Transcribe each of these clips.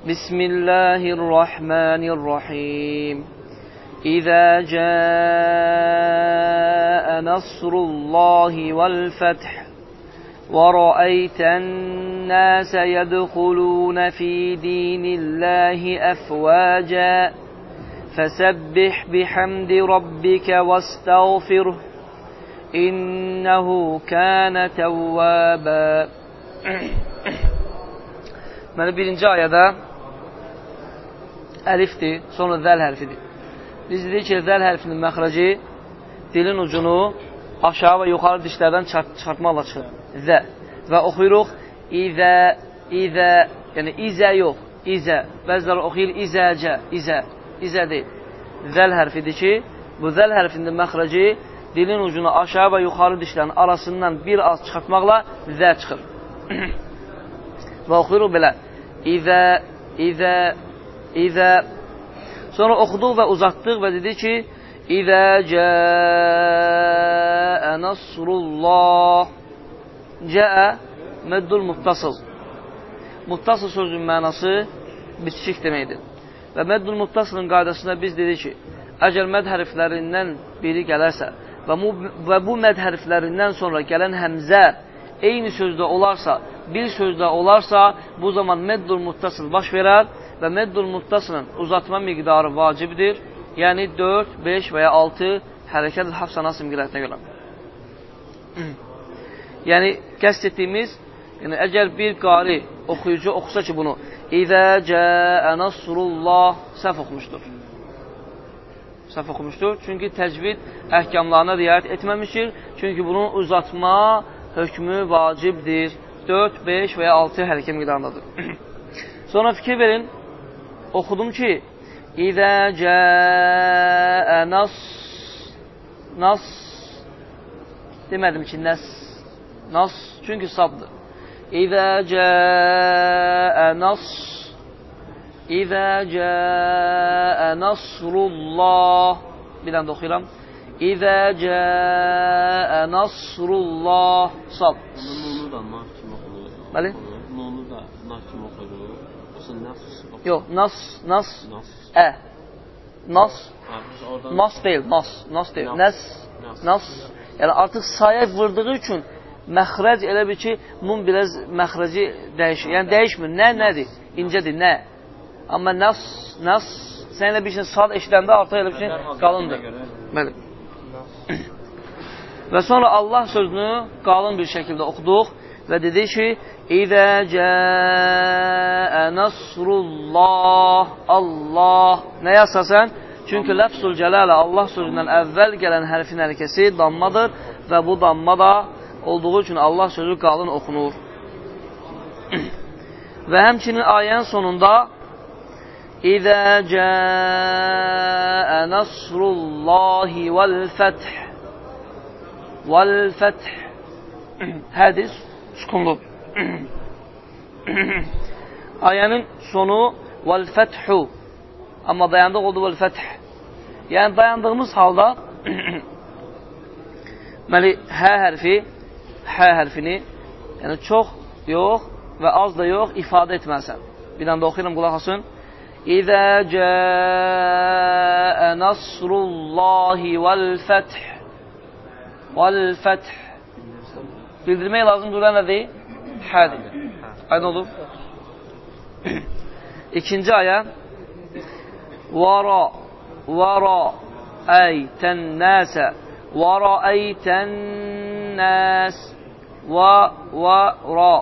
بسم الله الرحمن الرحيم. إذا جاء نصر الله والفتح ورأيت الناس يدخلون في دين الله أفواجا فسبح بحمد ربك واستغفره إنه كان توابا. Deməli, birinci ayədə əlifdir, sonra zəl hərfidir. Biz dedik ki, zəl hərfinin məxrəci dilin ucunu aşağı və yuxarı dişlərdən çıxartmaqla çıxır. Zə. Və oxuyuruq İzə, İzə, yəni İzə yox, İzə. Bəziləri oxuyur İzəcə, İzə, İzə deyil. Zəl hərfidir ki, bu zəl hərfinin məxrəci dilin ucunu aşağı və yuxarı dişlərin arasından bir az çıxartmaqla zə çıxır. və oxuyuruq belə. İzə, İzə, İzə. Sonra oxuduq və uzatdıq və dedik ki, İzə cəə nasrullah. Cəə məddul muttasıl. Muttasıl sözün mənası bitişik deməkdir. Və məddul muttasılın qaydasında biz dedik ki, əgər məd hərflərindən biri gələrsə və bu, və bu məd hərflərindən sonra gələn həmzə eyni sözdə olarsa, bir sözdə olarsa, bu zaman meddul muttasıl baş verər və meddul muttasılın uzatma miqdarı vacibdir. Yəni 4, 5 və ya 6 hərəkət hafsana simqilətinə görə. yəni, qəst etdiyimiz, yəni, əgər bir qari oxuyucu oxusa ki, bunu İzə cəə nasrullah səhv oxumuşdur. Səhv oxumuşdur. Çünki təcvid əhkamlarına riayət etməmişdir. Çünki bunun uzatma hökmü vacibdir. 4, 5 və ya 6 hərəkə miqdarındadır. Sonra fikir verin, oxudum ki, İzə cəə nas, nas, demədim ki, nəs, nas, çünki saddır. İzə cəə nas, İzə cəə nasrullah, bir dənə də oxuyuram. İzə cəə nasrullah, oxunur. Bəli? Nunu da nas kimi oxunur. Yoxsa nas oxunur. Yox, nas, nas, Nas. ə. Nas, biz oradan nas deyil, nas, nas deyil. Nas. Nəs, nas. Yəni artıq saya vurduğu üçün məxrəc elə bir ki, nun biraz məxrəci dəyişir. Yəni dəyişmir. Nə nədir? İncədir, nə? Amma nas, nas, sən elə bir şey sad eşidəndə artıq elə bir şey qalındır. Bəli. Və sonra Allah sözünü qalın bir şəkildə oxuduq və dedik ki, İzə cəə nasrullah, Allah. Nəyə əsasən? Çünki ləfsul cələlə Allah sözündən əvvəl gələn hərfin hərəkəsi dammadır və bu damma da olduğu üçün Allah sözü qalın oxunur. və həmçinin ayənin sonunda İzə cəə nasrullahi vəl-fəth vəl-fəth hədis sukunlu. Ayənin sonu vəl-fəthu amma dayandıq oldu vəl-fəth. Yəni dayandığımız halda deməli hə hərfi hə hərfini yəni çox yox və az da yox ifadə etməlisən. Bir dənə də oxuyuram qulaq asın. İzə cəə nasrullahi vəl-fəth vəl-fəth Bildirmək lazım duran nədir? Hədir. Aydın olub? İkinci ayə Vara Vara Əytən nəsə Vara əytən nəs Va Va Ra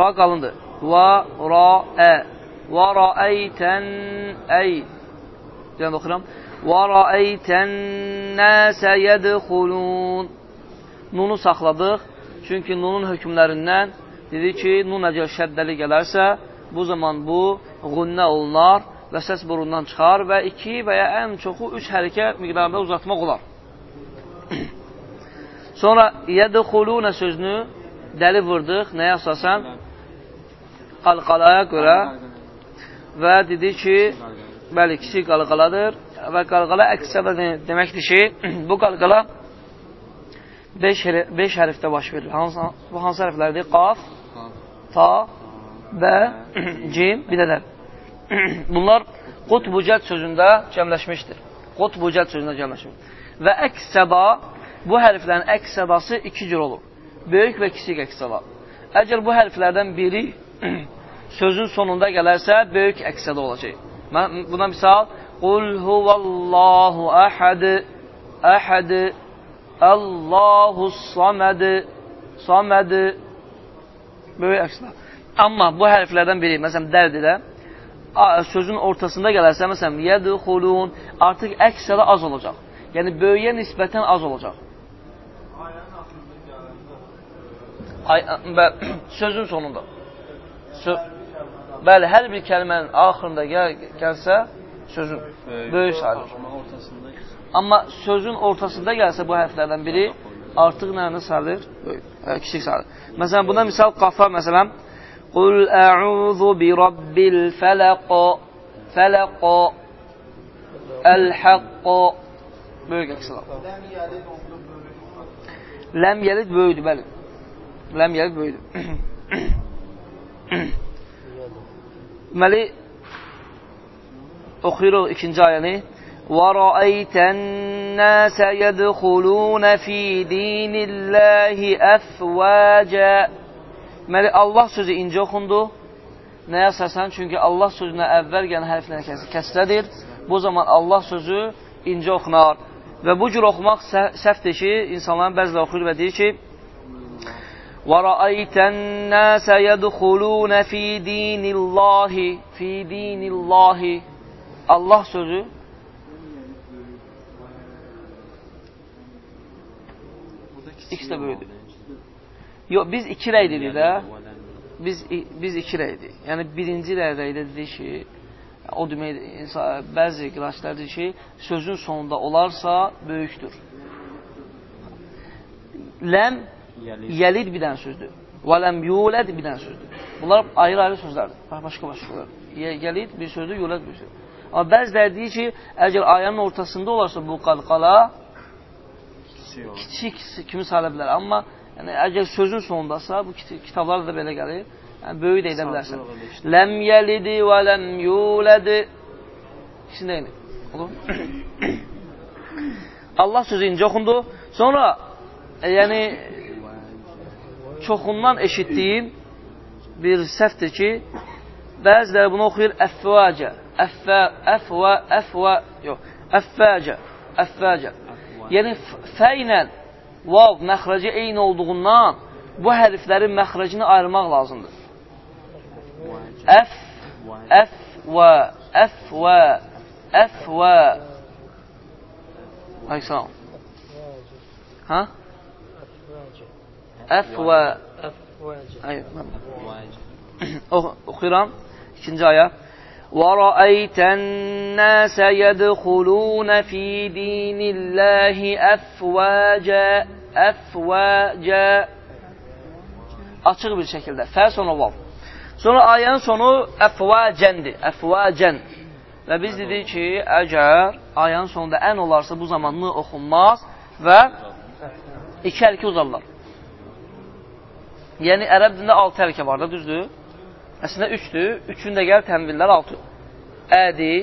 Ra qalındır. Va Ra Ə Və rəəytən əy Deyən oxuram. Rəəytən nəsə yədxulun Nunu saxladıq. Çünki nunun hökmlərindən dedi ki, nun əgər şəddəli gələrsə, bu zaman bu qünnə olunar və səs burundan çıxar və iki və ya ən çoxu üç hərəkə miqdarında uzatmaq olar. Sonra yədxulunə sözünü dəli vurdıq. Nəyə əsasən? Qalqalaya görə və dedi ki, bəli, kiçik qalqaladır və qalqala əksədə deməkdir ki, bu qalqala 5 hərfdə baş verir. Hansı, bu hansı hərflərdir? Qaf, ta, bə, cim, bir də də. Bunlar qutbucət sözündə cəmləşmişdir. Qutbucət sözündə cəmləşmişdir. Və əks-səda, bu hərflərin əks-sədası iki cür olur. Böyük və kiçik əks-səda. Əgər bu hərflərdən biri sözün sonunda gələrsə, böyük əks-səda olacaq. Buna misal, Qul huvallahu əhəd, əhəd, Allahu saməd, saməd, böyük əks-səda. Amma bu hərflərdən biri, məsələn, dərdidə, sözün ortasında gələrsə, məsələn, yədxulun, artıq əksələ az olacaq. Yəni, böyüyə nisbətən az olacaq. Ay, bə, sözün sonunda. Sö bəli, hər bir kəlmənin axırında gəl gəlsə, sözün böyük sayılır. Amma sözün ortasında gəlsə bu hərflərdən biri, artıq nəyini sarılır? E, Kiçik sarılır. Məsələn, buna misal qafa, məsələn, Qul ə'udhu bi rabbil fələqə, fələqə, əl-həqqə. Böyük əksilə. Ləm yəlid böyüdür, bəli. Ləm yəlid böyüdür. Deməli, oxuyuruq ikinci ayəni. وَرَأَيْتَ النَّاسَ يَدْخُلُونَ فِي دِينِ اللَّهِ أَفْوَاجًا Deməli, Allah sözü incə oxundu. Nəyə əsasən? Çünki Allah sözünə əvvəl gələn hərflə kəsrədir. Bu zaman Allah sözü incə oxunar. Və bu cür oxumaq səhvdir ki, insanların bəzilə oxuyur və deyir ki, وَرَأَيْتَ النَّاسَ يَدْخُلُونَ فِي دِينِ اللَّهِ فِي دِينِ اللَّهِ Allah sözü İkisi də böyüdür. Yox, biz iki rəy dedik də. Biz, biz iki rəydik. Yəni, birinci rəydə dedik ki, o demək, insan, bəzi qiraçlar deyir ki, sözün sonunda olarsa böyükdür. Ləm, yəlid bir dənə sözdür. Və ləm yuləd bir dənə sözdür. Bunlar ayrı-ayrı sözlərdir. Başqa-başqa. Yəlid bir sözdür, yuləd bir sözdür. Amma bəziləri deyir ki, əgər ayənin ortasında olarsa bu qalqala kiçik kimi sayıla bilər. Amma Yəni, əgər sözün sonundasa, bu kitablarda da belə gəlir, yəni, böyük də edə bilərsən. Ləm yəlidi və ləm yulədi. İkisində eyni. Olur? Allah sözü incə oxundu. Sonra, e, yəni, çoxundan eşitdiyim bir səhvdir ki, bəziləri bunu oxuyur əfvəcə. Əffə, əfvə, əfvə, yox, əffəcə, əffəcə. Yəni, fə ilə vav məxrəci eyni olduğundan bu hərflərin məxrəcini ayırmaq lazımdır. Əf, əf və, əf və, əf və. Aleyksalam. Ha? Əf və. Oxuyuram. İkinci ayə. ورأيت الناس يدخلون في دين الله أفواجا أفواجا açıq bir şəkildə. Fə sonra vav. Sonra ayənin sonu əfvacəndir. Əfvacən. Və biz dedik ki, əgər ayənin sonunda ən olarsa bu zamanlı oxunmaz və iki əlki uzarlar. Yəni, ərəb dində altı əlkə var da, düzdür? Əslində üçdür. Üçündə gəl tənvillər altı. Ədi,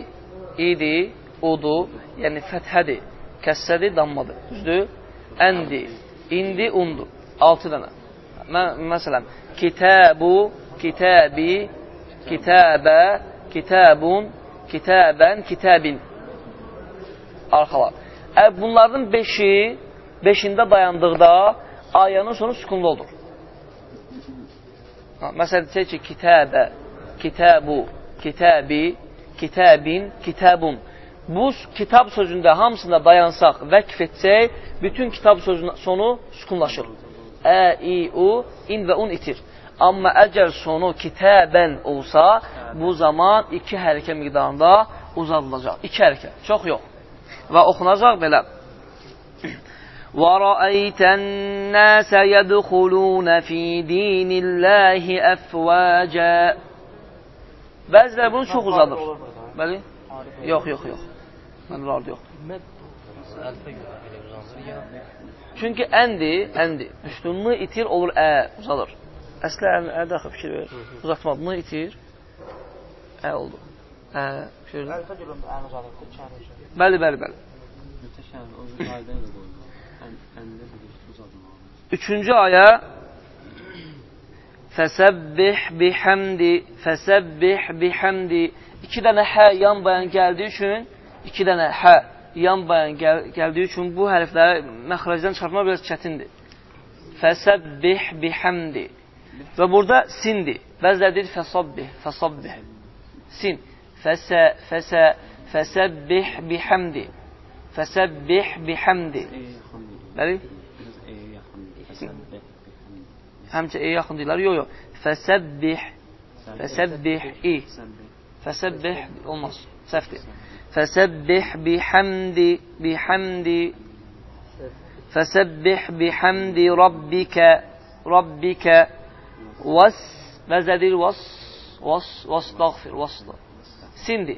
idi, udu, yəni fəthədir, kəssədir, dammadır. Düzdür? Əndi, indi, undur. Altı dənə. Mə məsələn, kitəbu, kitəbi, kitəbə, kitəbun, kitəbən, kitəbin. Arxalar. Ə, bunların beşi, beşində dayandıqda ayənin sonu sükunlu olur. Məsələn, deyək ki, kitəbə, kitəbu, kitəbi, kitəbin, kitəbun. Bu kitab sözündə hamısında dayansaq, vəqf etsək, bütün kitab sözünün sonu sükunlaşır. Ə, i, u, in və un itir. Amma əgər sonu kitəbən olsa, bu zaman iki hərəkə miqdarında uzadılacaq. İki hərəkə, çox yox. Və oxunacaq belə. وَرَأَيْتَ النَّاسَ يَدْخُلُونَ فِي دِينِ اللَّهِ أَفْوَاجًا Bəziləri bunu çox uzadır. Bəli? Yox, yox, yox. Mənim vardı yox. Çünki əndir, əndir. Üstünlüğü itir, olur ə, uzalır. Əslə ədə axı fikir verir. Uzatmadığını itir. Ə oldu. Ə, fikir verir. Əlifə göründə ən uzadıqdır, çəri Bəli, bəli, bəli. Üçüncü ayə Fəsəbbih bihamdi Fəsəbbih bihamdi İki dənə hə yan bayan gəldiyi üçün iki dənə hə yan bayan gəl gəldiyi üçün bu hərfləri məxrəcdən çıxartmaq biraz çətindir. Fəsəbbih bihamdi Və burada sindir. Bəziləri deyir fəsabbih, fəsabbih. Sin. Fəsə, fəsə, fəsəbbih bihamdi. Fəsəbbih bihamdi. Bəli? Həmçə e yaxın deyirlər. Yox, yox. Fəsəbbih. Fəsəbbih i. Fəsəbbih olmaz. Səhvdir. Fəsəbbih bihamdi bihamdi Fəsəbbih bihamdi rabbikə rabbikə vas bəzədir vas vas vastağfir vasda sindi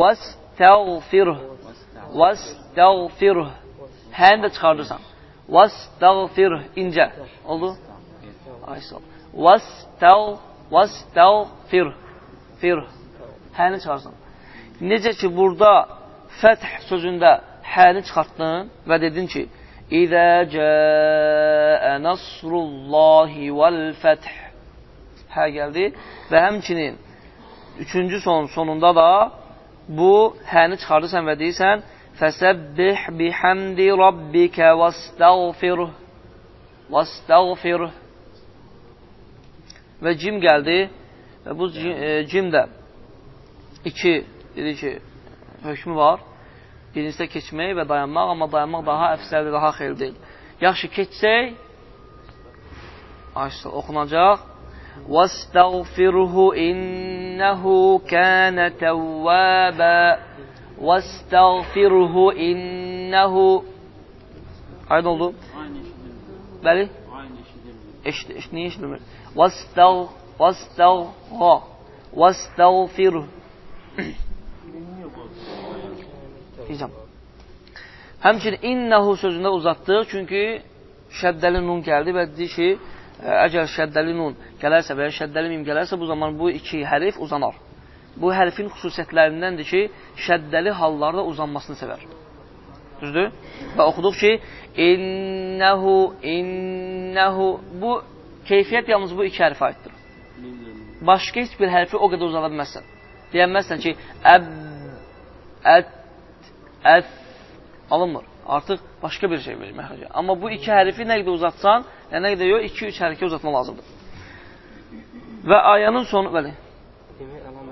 vastağfir vastağfir həni də çıxardırsan vastağfir incə oldu? Aysa vastağ vastağfir fir. Həni çıxarsan. Necə ki burada fəth sözündə həni çıxartdın və dedin ki İzə cəə nasrullahi vəl fəth. Hə gəldi. Və həmçinin üçüncü son sonunda da bu həni çıxardırsan və deyirsən fəsəbbih bihamdi rabbikə vəstəğfirh vəstəğfirh və cim gəldi və bu cim də iki dedi ki hökmü var birincisidə keçmək və dayanmaq, amma dayanmaq daha əfsəldir, daha xeyirdir. Yaxşı keçsək, ayşə, oxunacaq. وَاسْتَغْفِرْهُ إِنَّهُ كَانَ تَوَّابًا وَاسْتَغْفِرْهُ إِنَّهُ Aydın oldu? Bəli? Eşit, eşit, niyə eşitmir? وَاسْتَغْ وَاسْتَغْ وَاسْتَغْفِرْهُ deyəcəm. Həmçinin innəhu sözündə uzatdıq, çünki şəddəli nun gəldi və deyir ki, əgər şəddəli nun gələrsə və ya şəddəli mim gələrsə, bu zaman bu iki hərif uzanar. Bu hərfin xüsusiyyətlərindəndir ki, şəddəli hallarda uzanmasını sevər. Düzdür? Və oxuduq ki, innəhu, innəhu, bu keyfiyyət yalnız bu iki hərfə aiddir. Başqa heç bir hərfi o qədər uzada bilməzsən. Deyənməzsən ki, əb, ət, əf alınmır. Artıq başqa bir şey verir məxrəcə. Amma bu iki hərfi nə qədər uzatsan, yəni nə qədər yox, iki-üç hərəkə uzatma lazımdır. Və ayənin sonu, bəli.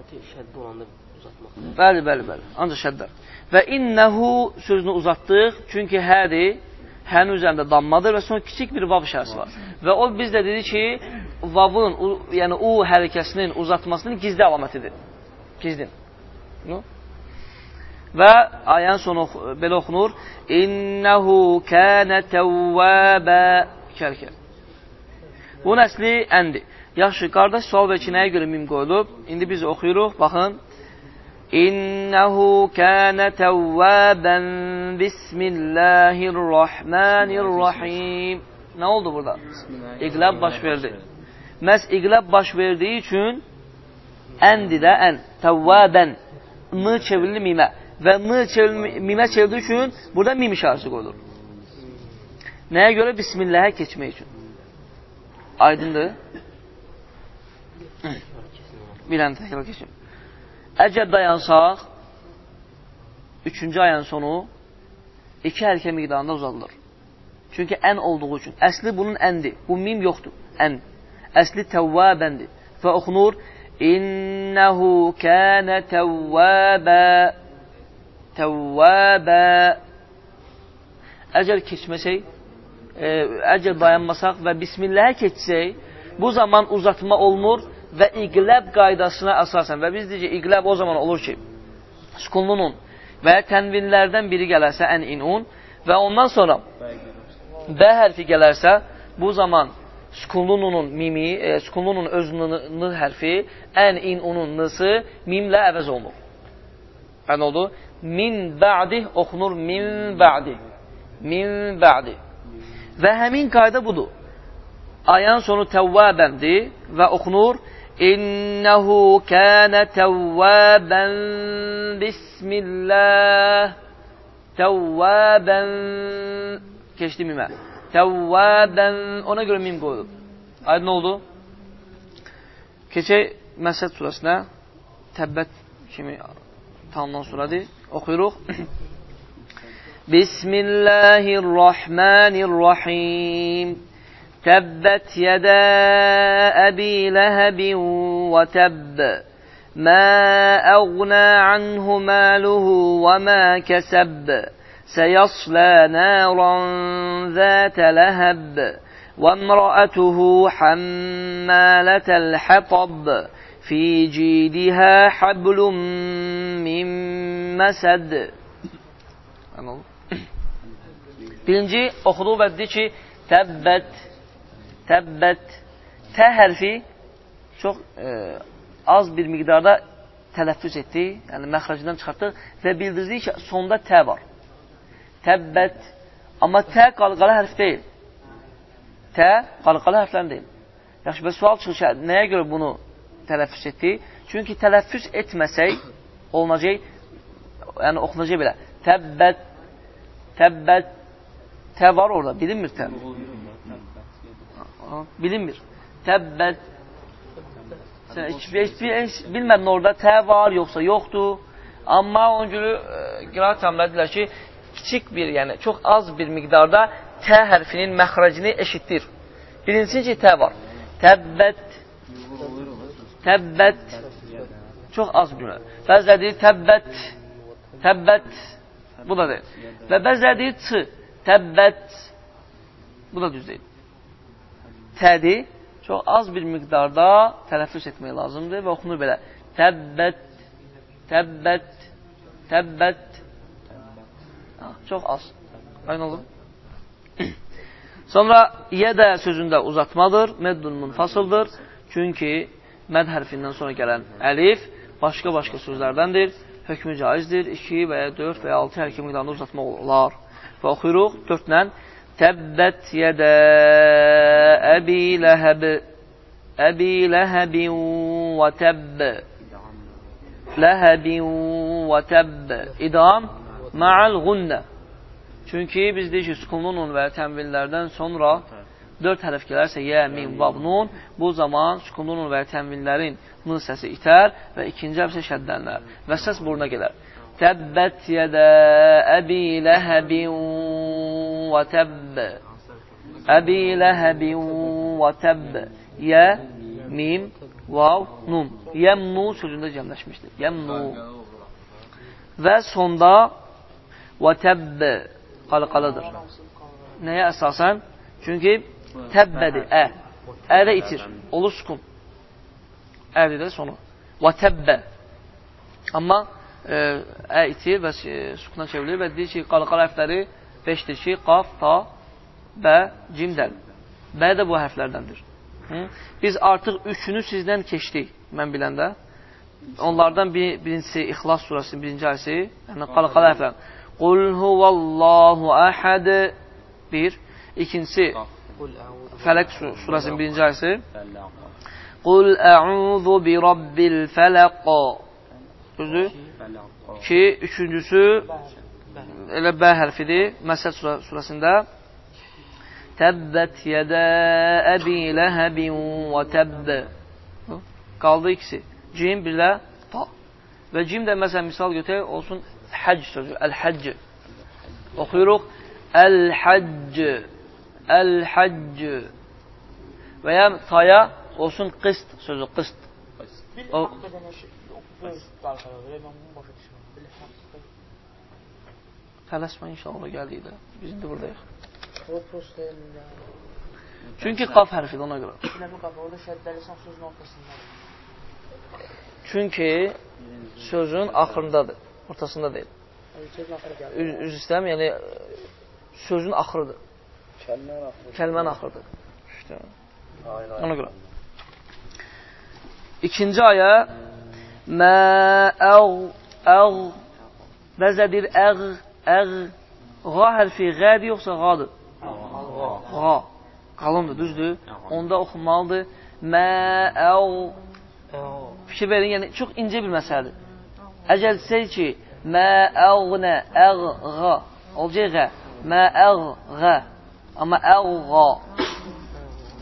Əlaməti şəddə olanda uzatmaq. Bəli, bəli, bəli. Ancaq şəddə. Və innəhu sözünü uzatdıq, çünki hədir, hənin üzərində dammadır və sonra kiçik bir vav işarəsi var. Və o biz də dedi ki, vavın, u, yəni u hərəkəsinin uzatmasının gizli əlamətidir. Gizlin. No? Və ayənin sonu belə oxunur. İnnəhu kənə təvvəbə kərkər. Bunun əsli əndir. Yaxşı, qardaş sual və ki, nəyə görə mim qoyulub? İndi biz oxuyuruq, baxın. İnnəhu kənə təvvəbən Bismillahirrahmanirrahim. Nə oldu burada? İqləb baş verdi. Məhz iqləb baş verdiyi üçün əndir də ən. Təvvəbən. Mı çevrilir mimə və m mimə çevrildiyi üçün burada mim işarəsi qoyulur. Nəyə görə? Bismilləhə keçmək üçün. Aydındır? Bir ən təkrar keçim. Əgər dayansaq, üçüncü ayın sonu iki hərəkə miqdarında uzadılır. Çünki ən olduğu üçün. Əsli bunun əndir. Bu mim yoxdur. Ən. Əsli təvvəbəndir. Və oxunur İnnəhu kənə təvvəbə təvvəbə Əgər keçməsək, e, əgər dayanmasaq və bismilləhə keçsək, bu zaman uzatma olmur və iqləb qaydasına əsasən və biz deyəcək, iqləb o zaman olur ki, sukunlunun və tənvinlərdən biri gələrsə ən inun və ondan sonra B hərfi gələrsə, bu zaman sukunlunun mimi, e, sukunlunun öz n hərfi, ən inunun nısı mimlə əvəz olunur. Yəni oldu? Min bə'di oxunur min bə'di. Min bə'di. Və həmin qayda budur. Ayənin sonu təvvəbəndir və oxunur İnnehu kənə təvvəbən Bismillah Təvvəbən Keçdi mimə. Təvvəbən Ona görə mim qoyulub. Aydın oldu? Keçək Məsəd surəsinə Təbbət kimi tanınan surədir. Oxuyuruq. Bismillahirrahmanirrahim. تبت يدا أبي لهب وتب ما أغنى عنه ماله وما كسب سيصلى نارا ذات لهب وامرأته حمالة الحطب في جيدها حبل من مسد. Birinci oxuduğu və dedi ki, təbbət təbbət, tə hərfi çox e, az bir miqdarda tələffüz etdi, yəni məxrəcindən çıxartdıq və bildirdik ki, sonda tə var. Təbbət, amma tə qalqalı hərf deyil. Tə qalqalı hərflərin deyil. Yaxşı, və sual çıxır ki, nəyə görə bunu tələffüz etdi? Çünki tələffüz etməsək, olunacaq, yəni oxunacaq belə. Təbbət, təbbət, tə var orada, bilinmir tə bilinmir. Təbbət Sən heç, heç, heç bilmədin orada tə var, yoxsa yoxdur. Amma onun görə e, qiraat təmlədilər ki, kiçik bir, yəni çox az bir miqdarda tə hərfinin məxrəcini eşitdir. Birincisi ki, tə var. Təbbət Təbbət Çox az bir Bəzilər deyir təbbət Təbbət Bu da deyil. Və bəzilər deyir ç Təbbət Bu da düz deyil tədi çox az bir miqdarda tələffüs etmək lazımdır və oxunur belə. Təbbət, təbbət, təbbət. Ha, çox az. Aynı olur. Sonra yədə sözündə uzatmadır, meddun munfasıldır. Çünki məd hərfindən sonra gələn əlif başqa-başqa sözlərdəndir. Hökmü caizdir. 2 və ya 4 və ya 6 hərfi miqdarında uzatmaq olar. Və oxuyuruq 4 ilə Təbbət yədə أبي لهب أبي لهب وتب لهب وتب İdam ma'al gunnə. Çünki biz deyik ki, sukunun və tənvillərdən sonra dörd hərf gələrsə, yə, min, vav, nun, bu zaman sukunun və tənvillərin nun səsi itər və ikinci hərf isə şəddənlər və səs buruna gələr. Təbbət yədə əbi ləhəbin və təbb Əbi ləhəbin və təbb Yə, mim, vav, nun. Yəmnu sözündə cəmləşmişdir Yəmnu Və sonda və təbb qalqalıdır Nəyə əsasən? Çünki təbbədir, ə Ədə itir, olur sukun Ədə də sonu Və təbbə Amma ə itir və sukuna çevrilir və deyir ki, qalqal hərfləri 5-dir ki, qaf, ta, bə, cimdən. Bə də bu hərflərdəndir. Hı? Biz artıq üçünü sizdən keçdik, mən biləndə. Onlardan bir, birincisi İxlas surasının birinci ayəsi, yəni qalqal hərflər. Qul huvallahu əhəd bir. İkincisi Fələq surasının birinci ayəsi. Qul ə'udhu bi rabbil fələq sözü ki, üçüncüsü elə bə hərfidir. Məsəd surəsində Təbbət yədə əbi ləhəbin və təbb Qaldı ikisi. Cim, bir də ta. Və cim də məsələn misal götürək, olsun həcc sözü, əl-həcc. Oxuyuruq əl-həcc, əl-həcc. Və ya taya olsun qist sözü, qist. O, Tələsmə inşallah gəldikdə. Biz indi buradayıq. Çünki qaf hərfidir ona görə. Sinəfi qapı, orada şəddəlisən sözün ortasında. Çünki sözün axırındadır, ortasında deyil. Sözün axırı gəlir. Üz, üz istəyirəm, yəni sözün axırıdır. Kəlmə axı. Kəlmənin axırıdır. İşte, ona görə. İkinci ayə Mə əğ əğ Bəzədir əğ əğ Ğa hərfi qədir yoxsa qadır? Qa. Qalındır, düzdür? Onda oxunmalıdır. Mə əğ Fikir verin, yəni çox incə bir məsələdir. Əgər desək ki, mə əğnə, əğğa, olacaq qə, mə əğğa, amma əğğa,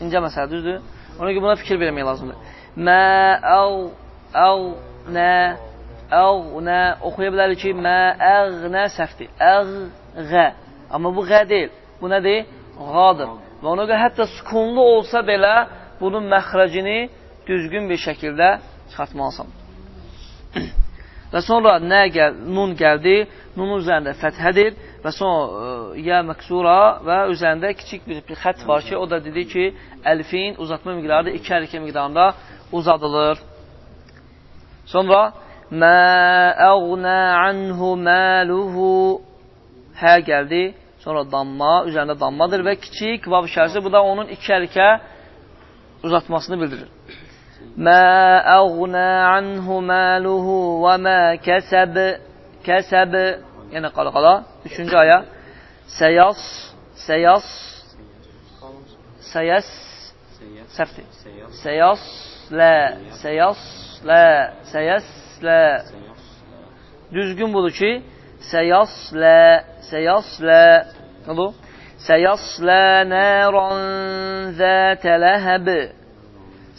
incə məsələ, düzdür? Ona görə buna fikir vermək lazımdır. Mə əğ, əğnə, əğnə, oxuya bilərik ki, mə əğnə səhvdir, əğğə, amma bu qə deyil, bu nədir? Qadır. Və ona görə hətta sükunlu olsa belə bunun məxrəcini düzgün bir şəkildə çıxartmalısan. və sonra nə gəl, nun gəldi, nunun üzərində fəthədir və sonra ə, ya məksura və üzərində kiçik bir, bir xət var ki, o da dedi ki, əlfin uzatma miqdarı iki hərəkə miqdarında uzadılır. Sonra mə əğnə anhu məluhu hə gəldi, sonra damma, üzərində dammadır və kiçik vav şərsi, bu da onun iki hərəkə uzatmasını bildirir. Mə əğnə anhu məluhu və mə kəsəb kəsəb yəni qala-qala. Üçüncü aya səyas səyas səyəs səhvdir. Səyas lə səyas lə səyəs lə düzgün budur ki səyas lə səyas lə Nədir? Səyaslə nəran zətə ləhəb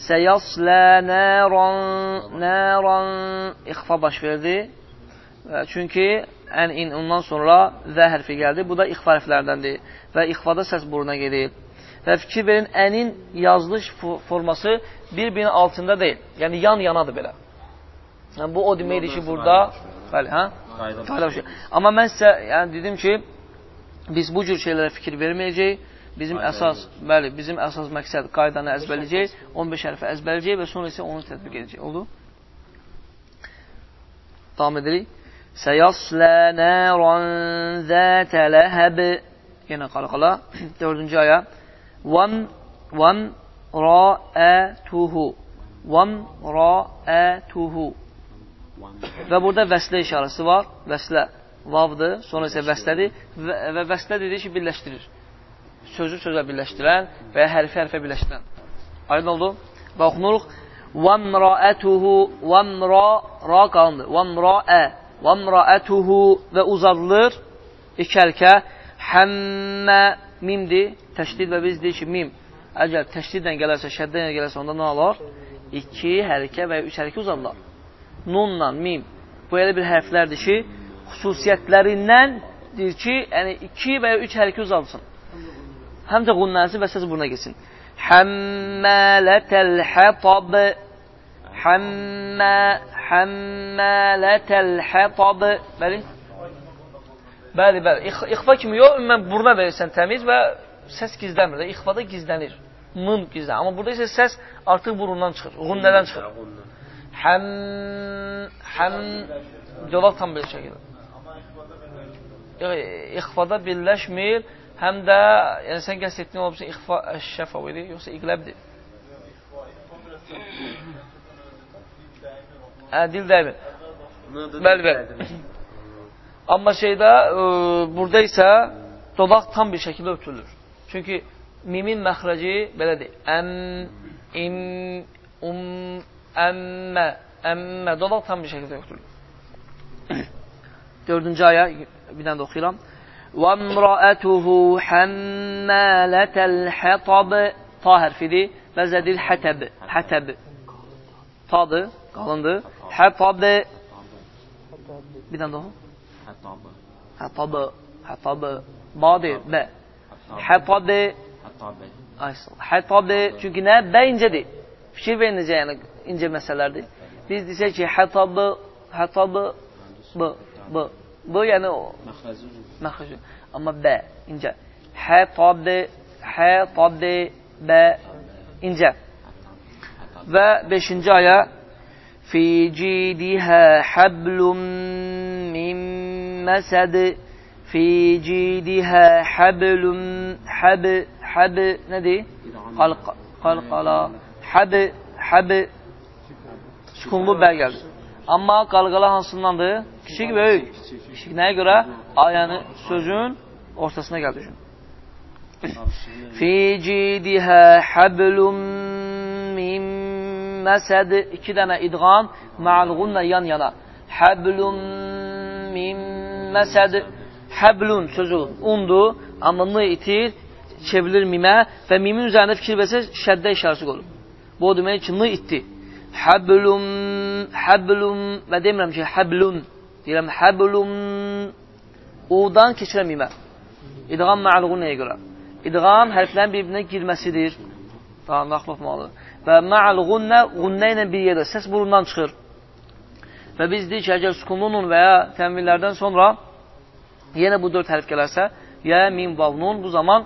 Səyaslə nəran nəran ixfa baş verdi. Çünki ən in ondan sonra zə hərfi gəldi. Bu da ixfa hərflərdəndir və ixfada səs buruna gedir. Və fikir verin, ənin yazılış forması bir-birinin altında deyil. Yəni yan-yanadır belə. Yəni, bu o deməkdir ki, burada bəli, hə? Qayda başı. Amma mən sizə yəni dedim ki, biz bu cür şeylərə fikir verməyəcəyik. Bizim əsas, bəli, bizim əsas məqsəd qaydanı əzbərləyəcək, 15 hərfi əzbərləyəcək və sonra isə onu tətbiq edəcək. Oldu? Davam edirik. Səyaslə nəran zətə ləhəb Yenə qala-qala. Dördüncü ayə. Vam, vam rəətuhu. Vam rəətuhu. Və burada vəslə işarəsi var. Vəslə vavdır, sonra isə vəslədir və, və vəslə dedik ki, birləşdirir. Sözü sözə birləşdirən və ya hərfi hərfə birləşdirən. Aydın oldu? Və oxunuruq. وَمْرَأَتُهُ وَمْرَا Ra qalındı. وَمْرَأَ وَمْرَأَتُهُ və uzadılır. İki hərkə. Həmmə mimdir. Təşdid və biz deyik ki, mim. Əgər təşdidlə gələrsə, şəddən gələrsə, onda nə olar? İki hərəkə və ya üç hərəkə uzadılır. Nunla, mim. Bu elə bir hərflərdir ki, xüsusiyyətlərindəndir ki, yəni iki və ya üç hərəkə uzalsın. Həmcə qunnəsi və səs buruna geçsin. Həmmələtəl hətab Həmmə Həmmələtəl hətab Bəli? Bəli, bəli. İx ixfa kimi yox, ümumən buruna verirsən təmiz və səs gizlənmir. İxfada gizlənir. Mın gizlənir. Amma burada isə səs artıq burundan çıxır. Qunnədən çıxır. Həm həm Yolaq tam bir şəkildə. Yox, ixfada birləşmir, həm də, yəni sən qəst etdiyin olubsa, ixfa şəfav idi, yoxsa iqləbdir. Hə, dil dəymir. Bəli, bəli. Amma şeydə, ə, burada isə dodaq tam bir şəkildə ötürülür. Çünki mimin məxrəci belədir. Əm, im, um, əmmə, əmmə, dodaq tam bir şəkildə ötürülür. Dördüncü ayə, bir dənə də oxuyuram. وَامْرَأَتُهُ حَمَّالَةَ الْحَطَبِ Ta hərfidir və zədil hətəb, hətəb. Tadır, qalındır. Hətab, bir dənə də oxu. Hətab, hətab, ba deyil, bə. Hətab, hətab, çünki nə? Bə incədir. Fikir verin necə, yəni incə məsələlərdir. Biz desək ki, hətab, hətab, b, b. Bu yəni o məxrəci. Amma bə incə. Hə tab hə tab bə, incə. Və beşinci aya fi cidihə həblum min məsəd fi cidihə həblum həb, həb, nədir? Qalqala, həb, həb, sükunlu bə gəlir. Amma qalqala hansındandır? Kiçik, böyük. Kiçik nəyə görə? Ayəni sözün ortasına gəldi. Fi cidihə həblum min məsəd iki dənə idğam ma'lğunla yan yana. Həblum min məsəd həblun sözü undur, amma nı itir, çevrilir mimə və mimin üzərində fikir versə şəddə işarəsi qoyulur. Bu o demək ki, nı itdi. Həblum, həblum və demirəm ki, həblun. Deyirəm, həblum udan keçirəm mimə. İdğam mə'luğu nəyə görə? İdğam hərflərin bir-birinə girməsidir. Daha naxlafmalıdır. Və mə'luğunlə qunnə ilə bir yerdə səs burundan çıxır. Və biz deyik ki, əgər sukununun və ya tənvillərdən sonra yenə bu dörd hərf gələrsə, ya min vavnun bu zaman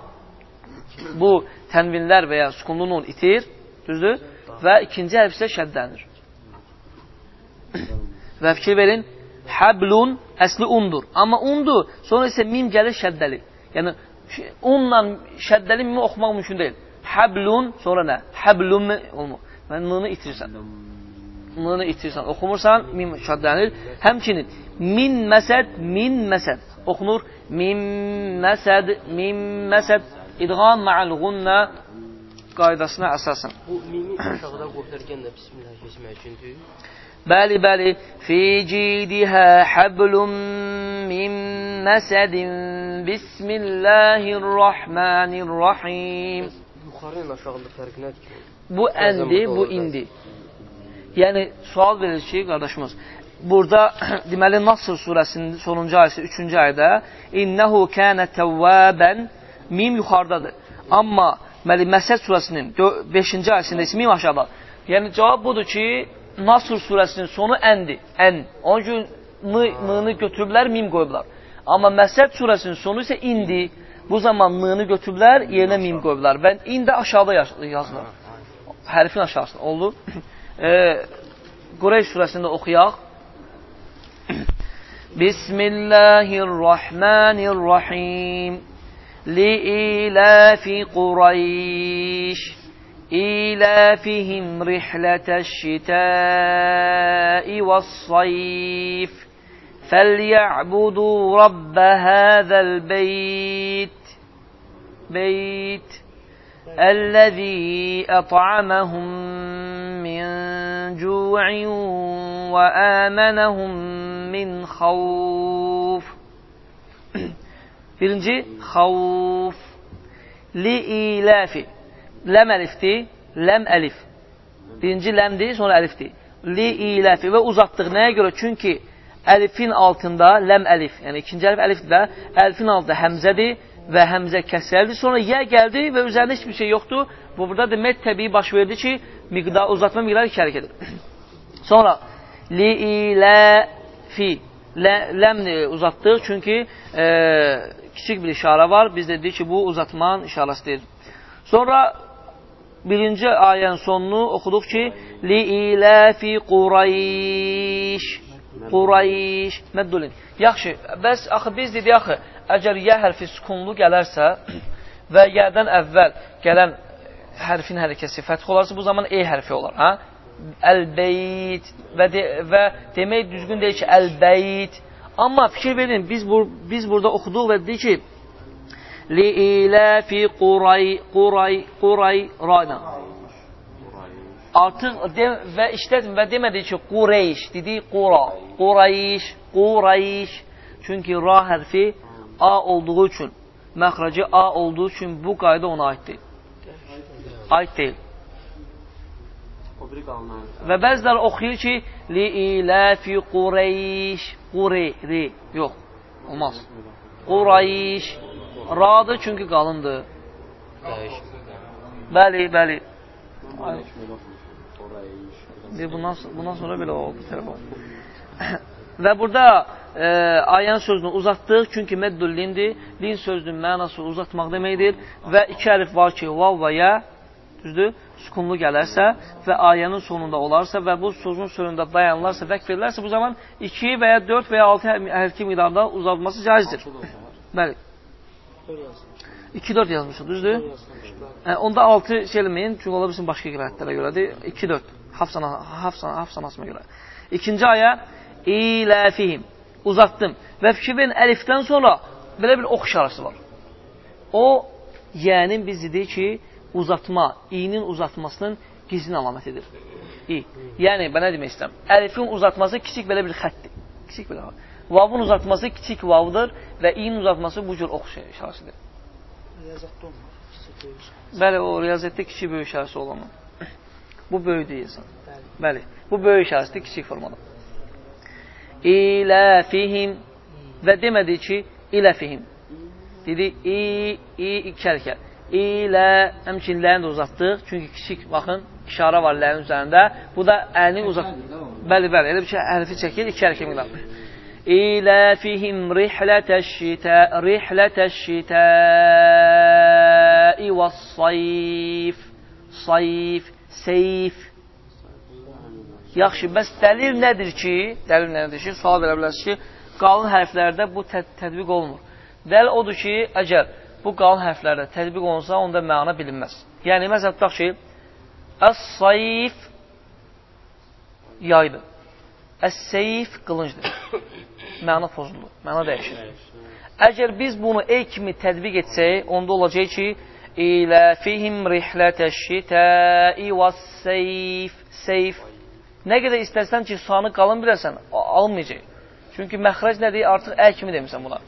bu tənvinlər və ya sukununun itir, düzdür? Və ikinci hərf isə şəddənir. və fikir verin, həblun əsli undur. Amma undur, sonra isə mim gəlir şəddəli. Yəni, unla şəddəli mimi oxumaq mümkün deyil. Həblun, sonra nə? Həblun olmur. Yəni, nını itirirsən. Nını itirirsən. Oxumursan, mim şəddənir. Həmçinin, min məsəd, min məsəd. Oxunur, min məsəd, min məsəd. İdğam mə'l-ğunnə qaydasına əsasən. Bu mimi aşağıda qotarkən də bismillah keçmək üçündür. Bəli, bəli. Fi cidihə həblum min məsədin Bismillahirrahmanirrahim. Yuxarı ilə aşağıda fərq nədir ki? Bu əndi, bu indi. Yəni, sual verir ki, qardaşımız, burada deməli Nasr surəsinin sonuncu ayəsi, üçüncü ayədə İnnəhu kənə təvvəbən mim yuxarıdadır. Amma Məli Məsəd surəsinin 5-ci ayəsində isə mim aşağıda. Yəni cavab budur ki, Nasr surəsinin sonu əndir, ən. Onun üçün n-nı götürüblər, mim qoyublar. Amma Məsəd surəsinin sonu isə indi. Bu zaman n-nı götürüblər, yerinə mim qoyublar. Və indi aşağıda yazılır. Hərfin aşağısında oldu. e, Qureyş surəsində oxuyaq. Bismillahirrahmanirrahim. لإيلاف قريش إيلافهم رحلة الشتاء والصيف. فليعبدوا رب هذا البيت بيت الذي أطعمهم من جوع وآمنهم من خوف. Birinci, xavf. Li-iləfi. Ləm əlifdir, ləm əlif. Birinci ləmdir, sonra əlifdir. Li-iləfi və uzatdıq. Nəyə görə? Çünki əlifin altında ləm əlif, yəni ikinci əlif əlifdir də, əlifin altında həmzədir və həmzə kəsərdir. Sonra yə gəldi və üzərində heç bir şey yoxdur. Bu, burada demək təbii baş verdi ki, miqdar, uzatma miqdarı iki hərəkət edir. Sonra li-iləfi lə, ləmni uzatdıq, çünki e, kiçik bir işarə var. Biz dedik ki, bu uzatmanın işarəsidir. Sonra birinci ayənin sonunu oxuduq ki, Li-iləfi Qurayş Qurayş Məddulin. Yaxşı, bəs axı biz dedik axı, əgər yə hərfi sükunlu gələrsə və yədən əvvəl gələn hərfin hərəkəsi fəth olarsa, bu zaman e hərfi olar. Hə? Əl-beyt və, de, və demək düzgün deyil ki, əl-beyt Amma fikir verin, biz, bur biz burada oxuduq və dedik ki, Li-iləfi quray, quray, quray, rayla. Artıq de, və işlətin və demədik ki, Qureyş, dedik Qura, Qurayş, Qurayş. Çünki ra hərfi A olduğu üçün, məxrəci A olduğu üçün bu qayda ona aiddir. Aid deyil. Və bəzilər oxuyur ki, Li-iləfi Qureyş, Quri, ri, yox, olmaz. Qurayş, radır çünki qalındır. Bəli, bəli. Bundan, bundan sonra belə oldu, telefon. Və burada e, ayən sözünü uzatdıq, çünki meddül lindir. Lin sözünün mənası uzatmaq deməkdir. Və iki əlif var ki, vav və yə düzdür? Sukunlu gələrsə və ayənin sonunda olarsa və bu sözün sonunda dayanlarsa, vəqf verilərsə, bu zaman 2 və ya 4 və ya 6 hərfi miqdarda uzadılması caizdir. Bəli. 2-4 yazmışıq, düzdür? Hə, onda 6 şey eləməyin, çünki ola bilsin başqa qirayətlərə görədir. 2-4, hafsan, hafsan, hafsan asma görə. İkinci ayə, iləfihim, uzatdım. Və fikir verin, əlifdən sonra belə bir ox işarəsi var. O, yəni biz dedik ki, uzatma, i'nin uzatmasının gizlin əlamətidir. İ. Yəni, mən nə demək istəyirəm? Əlifin uzatması kiçik belə bir xətdir. Kiçik belə. Vavun uzatması kiçik vavdır və i'nin uzatması bu cür ox işarəsidir. Riyaziyyatda olmur. Bəli, o riyaziyyatda kiçik böyük işarəsi olanı. Bu böyük deyilsən. Bəli. Bəli, bu böyük işarəsidir, kiçik formada. İləfihim və demədi ki, iləfihim. Dedi, i, i, iki hərəkət. İlə, həmçin ləni də uzatdıq. Çünki kiçik, baxın, işarə var lənin üzərində. Bu da əlini uzat. Bəli, bəli, elə bir şey hərfi çəkir, iki hərəkət miqdar. İləfihim rihlətəş-şitə, rihlətəş-şitəi və-sayif, sayif, seyf. Yaxşı, bəs dəlil nədir ki, dəlil nədir ki, sual verə bilərsiniz ki, qalın hərflərdə bu tə tədbiq olunmur. Dəlil odur ki, əgər bu qalın hərflərdə tədbiq olunsa, onda məna bilinməz. Yəni, məsələn, tutaq ki, Əs-sayif yaydır. Əs-seyif qılıncdır. Məna pozulur, məna dəyişir. Əgər biz bunu ey kimi tədbiq etsək, onda olacaq ki, İlə fihim rihlətəş-şitəi və-seyf, seyf. Nə qədər istəsən ki, suanı qalın biləsən, alınmayacaq. Çünki məxrəc nədir? Artıq ə kimi demirsən buna.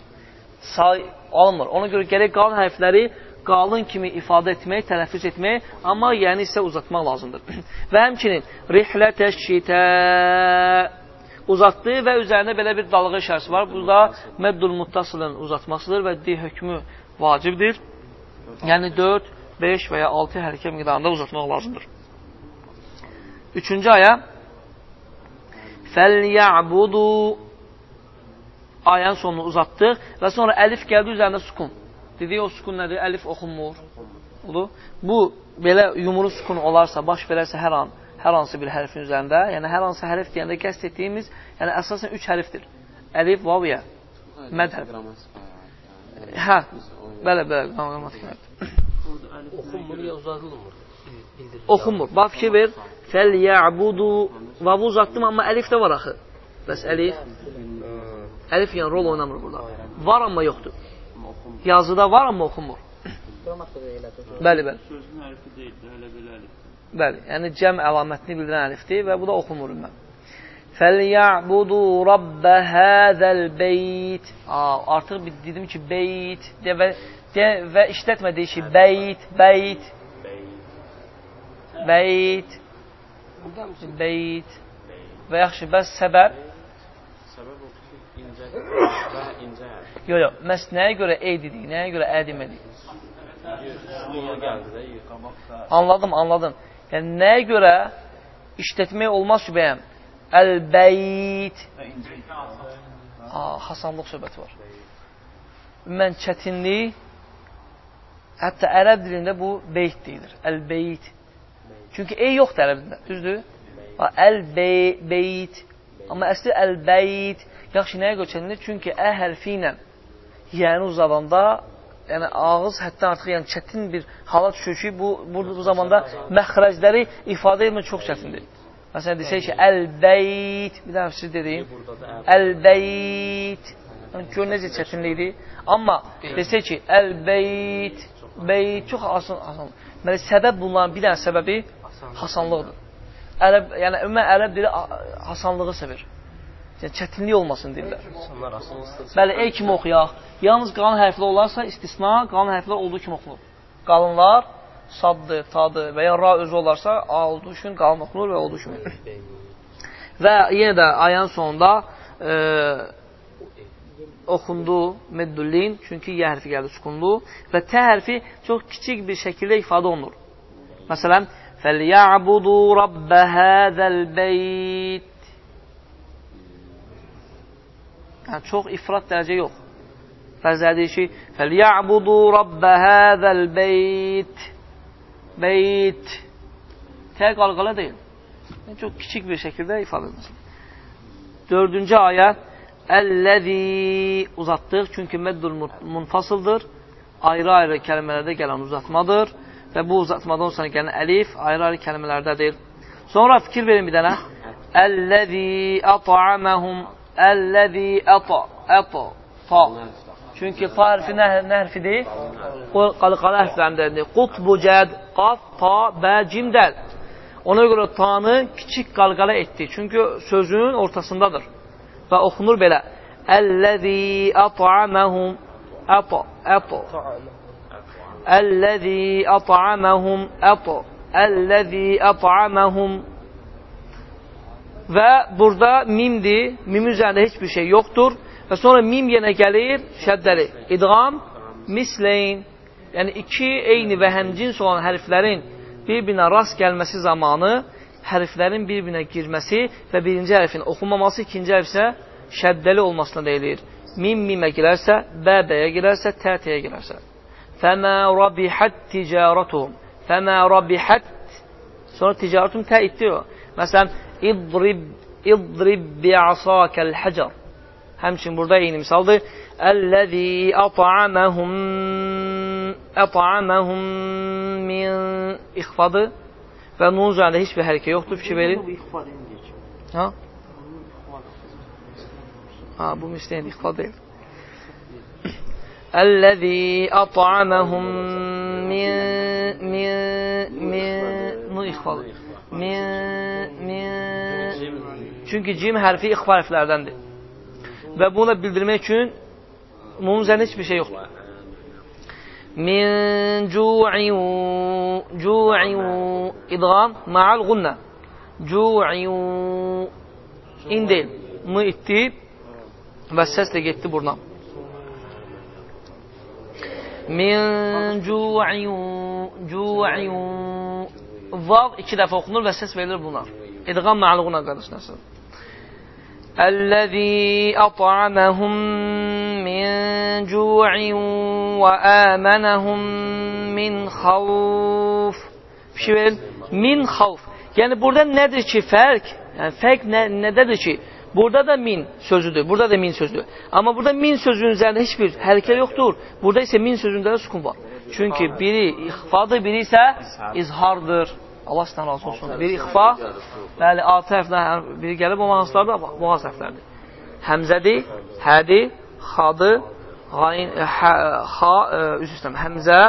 Say alınmır. Ona görə gərək qalın hərfləri qalın kimi ifadə etmək, tələffüz etmək, amma yəni isə uzatmaq lazımdır. və həmçinin rihlətəş-şitə uzatdı və üzərində belə bir dalğa işarəsi var. Bu da məddul muttasılın uzatmasıdır və di hökmü vacibdir. Yəni 4, 5 və ya 6 hərəkət miqdarında uzatmaq lazımdır. Üçüncü ayə Fəlyə'budu ayənin sonunu uzatdıq və sonra əlif gəldi üzərində sukun. Dedik o sukun nədir? Əlif oxunmur. Olur. Bu belə yumru sukun olarsa, baş verərsə hər an, hər hansı bir hərfin üzərində, yəni hər hansı hərf deyəndə qəsd etdiyimiz, yəni əsasən üç hərfdir. Əlif, vav, ya. Məd hərf. Hə, bələ, bələ, qrammatik hərf. Oxunmur ya uzadılmır. Bildirir. Oxunmur. Bax fikir ver. Fəlyə'budu Vavı uzatdım, amma əlif də var axı. Bəs əlif? Əlif yəni rol oynamır burada. Var, amma yoxdur. Yazıda var, amma oxunmur. Qrammatikada elədir. Bəli, bəli. Sözün hərfi deyildi, hələ belə əlifdir. Bəli, yəni cəm əlamətini bildirən əlifdir və bu da oxunmur ümumən. Fəlyabudu rabbə həzəl beyt. Aa, artıq bir dedim ki, beyt de və, de, və işlətmədiyi ki, beyt, beyt, beyt, Burada mısın? beyt və yaxşı, bəs səbəb? Səbəb odur ki, incə və incə hərf. Yox, yox, məhz nəyə görə ey dedik, nəyə görə ə demədik? Anladım, anladım. Yəni, nəyə görə işlətmək olmaz? Əl-beyt. Aa, hasanlıq söhbəti var. Mən çətinlik, hətta ərəb dilində bu beyt deyilir. Əl-beyt. Çünki ey yoxdur ərəb dilində, düzdür? Əl-beyt. Amma əsli əl-beyt. Yaxşı, nəyə görə çətinlik? Çünki ə hərfi ilə yəni uzadanda yəni ağız həddən artıq yəni çətin bir hala düşür ki, bu, bu, bu zamanda məxrəcləri ifadə etmək çox çətindir. Məsələn, desək ki, əl-beyt, bir dənə siz dediyim, əl-beyt, yəni, gör necə çətinlikdir. Amma desək ki, əl-beyt, beyt, çox asan, asan. Məli, səbəb bunların bir dənə səbəbi hasanlıqdır. Ərəb, yəni, ümumən ərəb dili hasanlığı sevir. Yəni, çətinlik olmasın dildə. İnsanlar asılsız. Bəli, ey kimi oxuyaq. Yalnız qalın hərflər olarsa istisna, qalın hərflər olduğu kimi oxunur. Qalınlar saddır, tadır və ya ra özü olarsa a olduğu üçün qalın oxunur və olduğu kimi. və yenə də ayənin sonunda e, oxundu meddullin, çünki yə hərfi gəldi sukunlu və tə hərfi çox kiçik bir şəkildə ifadə olunur. Məsələn, فَلْيَعْبُدُوا رَبَّ هَذَا الْبَيْتِ Yəni, çox ifrat dərəcə yox. Bəziləri deyir ki, فَلْيَعْبُدُوا رَبَّ هَذَا الْبَيْتِ beyt. Tə qalqala deyil. Yəni, çox kiçik bir şəkildə ifadə edilir. Dördüncü ayə Əlləzi uzatdıq. Çünki məddül munfasıldır. Ayrı-ayrı kəlmələrdə gələn uzatmadır. Və bu uzatmadan sonra gələn əlif ayrı-ayrı kəlmələrdədir. Sonra fikir verin bir dənə. Əlləzi at'aməhum Əlləzi ata ata ta. Çünki ta hərfi nə, nə hərfidir? O qalıqalı hərflərindəndir. Qutbu cəd, qaf, ta, bə, cim, dəl. Ona görə tanı kiçik qalqala etdi. Çünki sözün ortasındadır. Və oxunur belə. Əlləzi at'aməhum ata, ata. Əlləzi at'aməhum ata. Əlləzi at'aməhum Və burada mimdir. Mim üzərində heç bir şey yoxdur. Və sonra mim yenə gəlir, şəddəli. İdğam, misleyn. Yəni, iki eyni və həmcins olan hərflərin bir-birinə rast gəlməsi zamanı hərflərin bir-birinə girməsi və birinci hərfin oxunmaması, ikinci hərf isə şəddəli olmasına deyilir. Mim mimə girərsə, bə bəyə girərsə, tə təyə girərsə. Fəmə rabihət ticaratuhum. Fəmə rabihət Sonra ticarətum tə itdi o. Məsələn, idrib, idrib bi'asakəl həcar. Həmçin burada eyni misaldır. Əlləzi at'aməhum at'aməhum min ixfadır və nun üzərində heç bir hərəkə yoxdur, fikir verin. Ha? Ha, bu misleyin ixfa deyil. Əlləzi at'aməhum min min min nun ixfadır. Min min Çünki cim hərfi ixfa hərflərdəndir. Və bunu bildirmək üçün bunun üzərində heç bir şey yoxdur. Min cu'in cu'in idğam ma'al gunnə. Cu'in in deyil. Mı itdi və səslə getdi buruna. Min cu'in cu'in vav iki dəfə oxunur və səs verilir buna. İdğam məluğuna qarışlasın. Əl-ləzi ət'aməhum min cu'in və əmənəhum min xavf. Bir şey verir. Min xavf. Yəni, burada nədir ki, fərq? Yəni, fərq nə, nədədir ki? Burada da min sözüdür, burada da min sözüdür. Amma burada min sözünün üzərində heç bir hərəkə yoxdur. Burada isə min sözündə də sükun var. Çünki biri ixfadır, biri isə izhardır. Allah sizdən razı olsun. Biri ixfa, bəli, altı hərfdən biri gəlib, o hansılardır? Boğaz hərflərdir. Həmzədir, hədir, xadır, qayn, hə, xa, ə, üzr istəyəm, həmzə,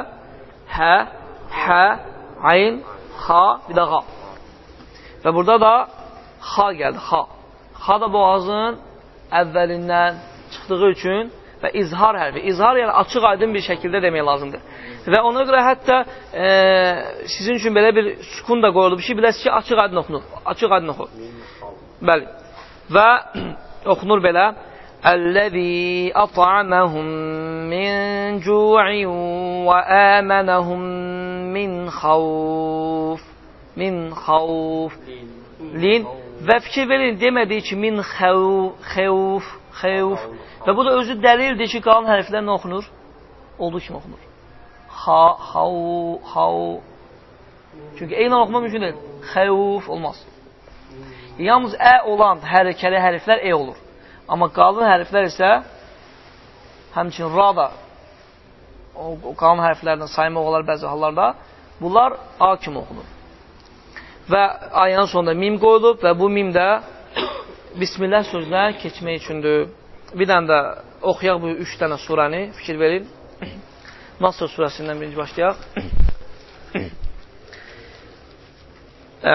hə, hə, ayn, xa, bir də qa. Və burada da xa gəldi, xa. Xa da boğazın əvvəlindən çıxdığı üçün və izhar hərfi. İzhar yəni açıq aydın bir şəkildə demək lazımdır. Və ona görə hətta e, sizin üçün belə bir sukun da qoyulub ki, biləsiz ki, açıq aydın oxunur. Açıq aydın oxunur. Bəli. Və oxunur belə Əlləzi at'aməhum min cu'in və əmənəhum min xavf. Min xavf. Lin. Və fikir verin, demədiyi ki, min xəvf, xəvf. Və bu da özü dəlildir ki, qalan hərflər nə oxunur? Olduğu kimi oxunur. Ha, hau, hau. Çünki eynən oxumaq mümkün deyil. Xəvf olmaz. Yalnız ə olan hərəkəli hərflər e olur. Amma qalan hərflər isə həmçin ra da o, o qalan hərflərdən saymaq olar bəzi hallarda. Bunlar A kimi oxunur. ve ayağın sonunda mim qoyulub və bu mim də Bismillah sözlər keçmək üçündür. Bir dənə də oxuyaq bu üç dənə surəni, fikir verin. Nasr surəsindən birinci başlayaq.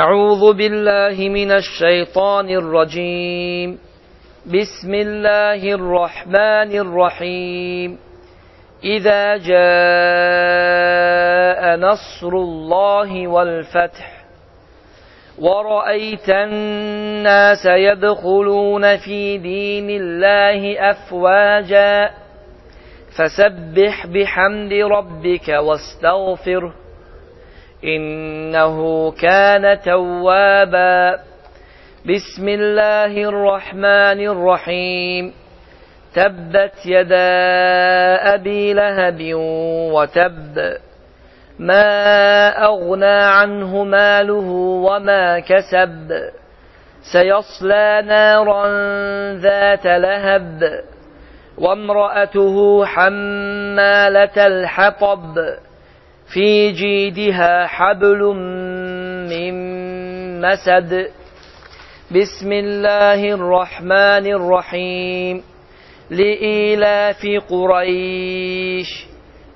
Əuzu billahi minəşşeytanirracim. Bismillahirrahmanirrahim. İzə cəəə nəsrullahi vəl-fəth. ورأيت الناس يدخلون في دين الله أفواجا فسبح بحمد ربك واستغفره إنه كان توابا بسم الله الرحمن الرحيم تبت يدا أبي لهب وتب ما أغنى عنه ماله وما كسب سيصلى نارا ذات لهب وامرأته حمالة الحطب في جيدها حبل من مسد بسم الله الرحمن الرحيم لإيلاف قريش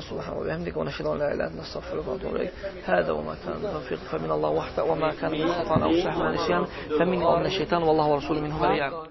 وسبحانه وبحمدك ونشهد أن لا إله إلا أنت نستغفرك ونتوب إليك. هذا وما كان من توفيق فمن الله وحده وما كان من خطأ أو سهو ونسيان فمني ومن الشيطان والله ورسوله منه بريئا